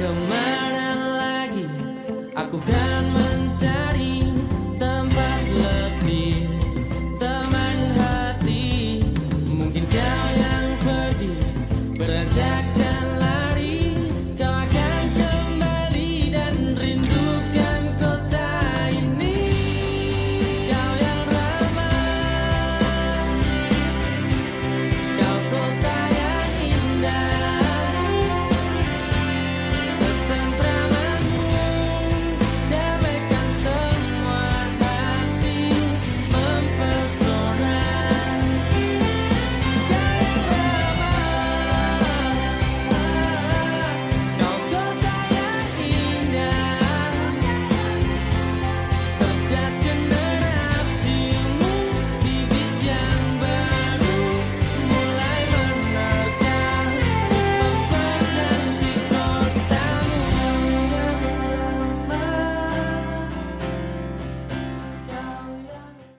ke mana lagi? Aku kan desk.